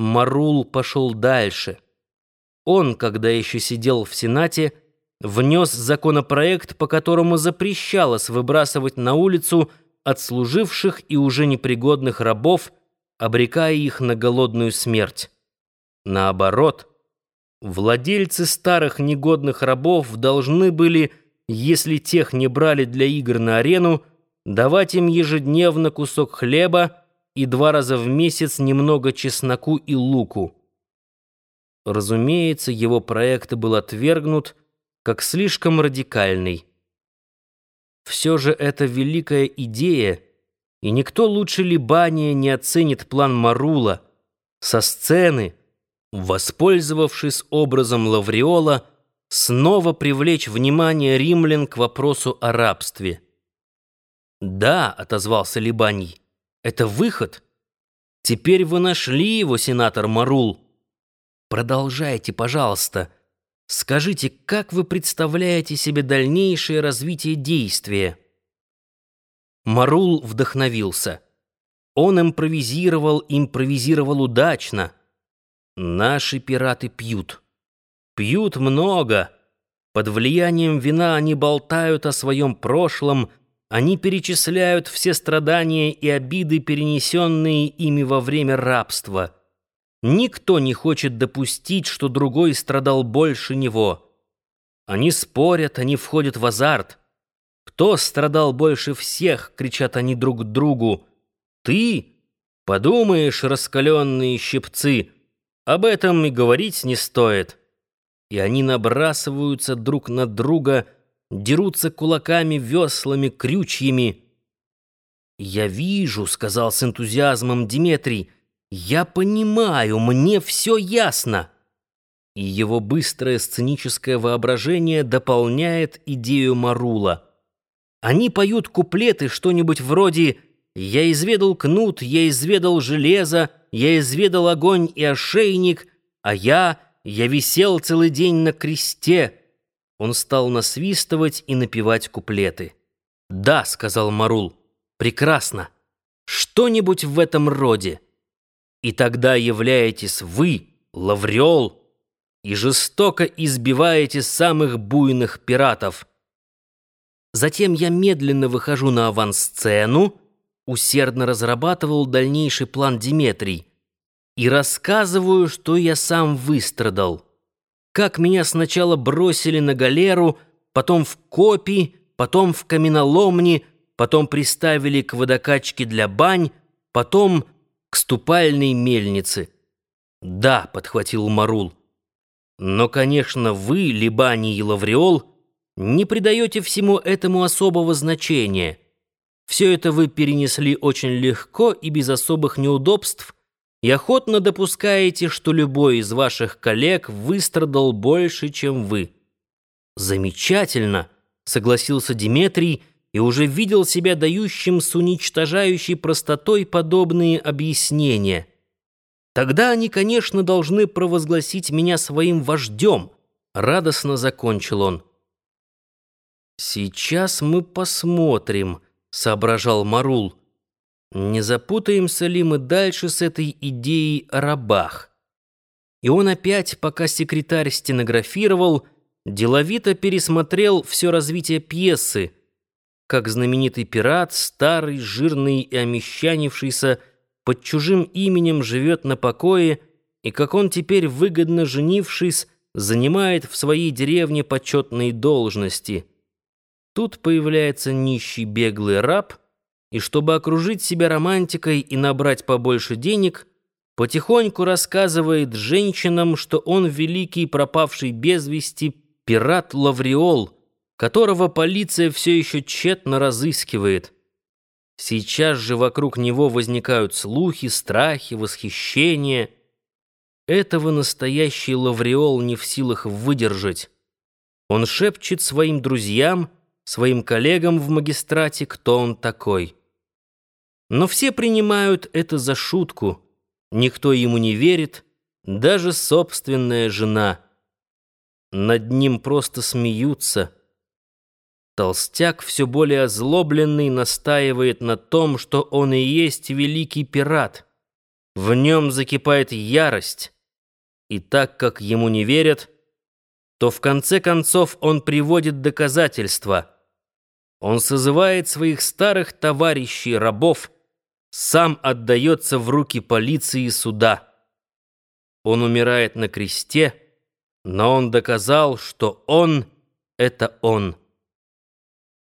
Марул пошел дальше. Он, когда еще сидел в Сенате, внес законопроект, по которому запрещалось выбрасывать на улицу отслуживших и уже непригодных рабов, обрекая их на голодную смерть. Наоборот, владельцы старых негодных рабов должны были, если тех не брали для игр на арену, давать им ежедневно кусок хлеба и два раза в месяц немного чесноку и луку. Разумеется, его проект был отвергнут как слишком радикальный. Все же это великая идея, и никто лучше Либания не оценит план Марула со сцены, воспользовавшись образом Лавриола, снова привлечь внимание римлян к вопросу о рабстве. «Да», — отозвался Либаний, — «это выход. Теперь вы нашли его, сенатор Марул. Продолжайте, пожалуйста. Скажите, как вы представляете себе дальнейшее развитие действия?» Марул вдохновился. Он импровизировал, импровизировал удачно. Наши пираты пьют. Пьют много. Под влиянием вина они болтают о своем прошлом, они перечисляют все страдания и обиды, перенесенные ими во время рабства. Никто не хочет допустить, что другой страдал больше него. Они спорят, они входят в азарт. «Кто страдал больше всех?» — кричат они друг другу. «Ты? Подумаешь, раскаленные щипцы, об этом и говорить не стоит». И они набрасываются друг на друга, дерутся кулаками, веслами, крючьями. «Я вижу», — сказал с энтузиазмом Диметрий, — «я понимаю, мне все ясно». И его быстрое сценическое воображение дополняет идею Марула — они поют куплеты что-нибудь вроде «Я изведал кнут, я изведал железо, я изведал огонь и ошейник, а я, я висел целый день на кресте». Он стал насвистывать и напевать куплеты. «Да», — сказал Марул, — «прекрасно. Что-нибудь в этом роде. И тогда являетесь вы, Лаврёл, и жестоко избиваете самых буйных пиратов». Затем я медленно выхожу на авансцену, усердно разрабатывал дальнейший план Диметрий и рассказываю, что я сам выстрадал. Как меня сначала бросили на галеру, потом в копи, потом в каменоломни, потом приставили к водокачке для бань, потом к ступальной мельнице. «Да», — подхватил Марул. «Но, конечно, вы, Либани и Лавриол, не придаете всему этому особого значения. Все это вы перенесли очень легко и без особых неудобств, и охотно допускаете, что любой из ваших коллег выстрадал больше, чем вы. Замечательно, согласился Диметрий и уже видел себя дающим с уничтожающей простотой подобные объяснения. Тогда они, конечно, должны провозгласить меня своим вождем, радостно закончил он. «Сейчас мы посмотрим», — соображал Марул. «Не запутаемся ли мы дальше с этой идеей о рабах?» И он опять, пока секретарь стенографировал, деловито пересмотрел все развитие пьесы, как знаменитый пират, старый, жирный и омещанившийся, под чужим именем живет на покое, и как он теперь, выгодно женившись, занимает в своей деревне почетные должности — Тут появляется нищий беглый раб, и чтобы окружить себя романтикой и набрать побольше денег, потихоньку рассказывает женщинам, что он великий пропавший без вести пират Лавриол, которого полиция все еще тщетно разыскивает. Сейчас же вокруг него возникают слухи, страхи, восхищение. Этого настоящий Лавриол не в силах выдержать. Он шепчет своим друзьям — своим коллегам в магистрате, кто он такой. Но все принимают это за шутку, никто ему не верит, даже собственная жена. Над ним просто смеются. Толстяк, все более озлобленный, настаивает на том, что он и есть великий пират — В нем закипает ярость, и так как ему не верят, то в конце концов он приводит доказательства. Он созывает своих старых товарищей, рабов, сам отдается в руки полиции и суда. Он умирает на кресте, но он доказал, что он — это он.